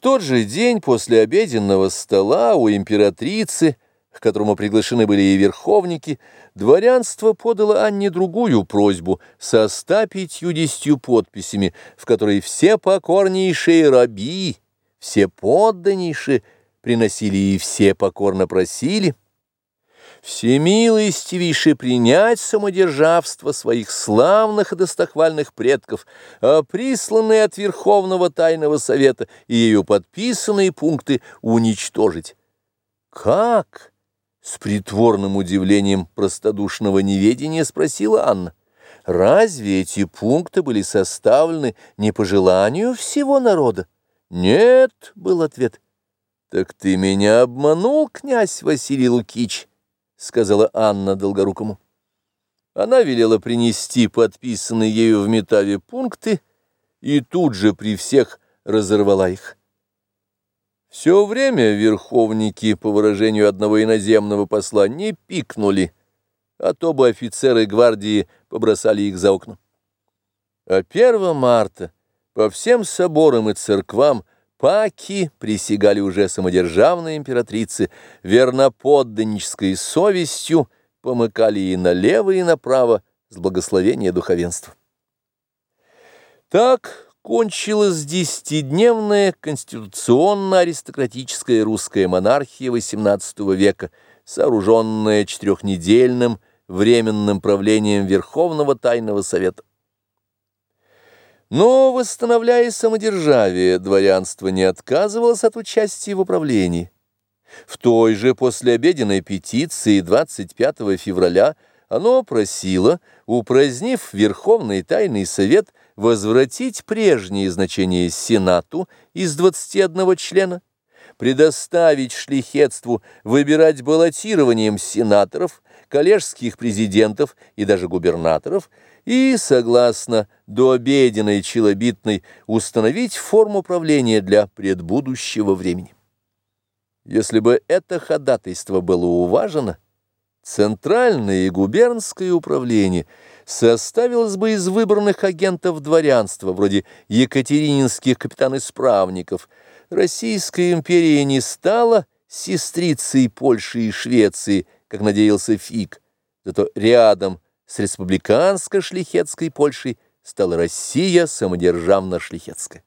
В тот же день после обеденного стола у императрицы, к которому приглашены были и верховники, дворянство подало Анне другую просьбу со ста пятьюдесятью подписями, в которой все покорнейшие раби, все подданнейшие приносили и все покорно просили – всемилостивейше принять самодержавство своих славных и достохвальных предков, а присланные от Верховного Тайного Совета и ею подписанные пункты уничтожить. Как? С притворным удивлением простодушного неведения спросила Анна. Разве эти пункты были составлены не по желанию всего народа? Нет, был ответ. Так ты меня обманул, князь Василий Лукич сказала Анна Долгорукому. Она велела принести подписанные ею в Метаве пункты и тут же при всех разорвала их. Все время верховники, по выражению одного иноземного посла, не пикнули, а то бы офицеры гвардии побросали их за окна. А 1 марта по всем соборам и церквам Паки присягали уже самодержавной императрице, верноподданнической совестью помыкали и налево, и направо с благословения духовенства. Так кончилась десятидневная конституционно-аристократическая русская монархия XVIII века, сооруженная четырехнедельным временным правлением Верховного Тайного Совета. Но, восстановляя самодержавие, дворянство не отказывалось от участия в управлении. В той же послеобеденной петиции 25 февраля оно просило, упразднив Верховный Тайный Совет, возвратить прежнее значение Сенату из 21 члена, предоставить шлихетству выбирать баллотированием сенаторов, коллежских президентов и даже губернаторов – и, согласно дообеденной челобитной, установить форму правления для предбудущего времени. Если бы это ходатайство было уважено, Центральное и губернское управление составилось бы из выбранных агентов дворянства, вроде екатерининских капитан-исправников. Российская империя не стала сестрицей Польши и Швеции, как надеялся Фиг, зато рядом – с республиканско-шлихетской Польшей стала Россия самодержавно-шлихетская.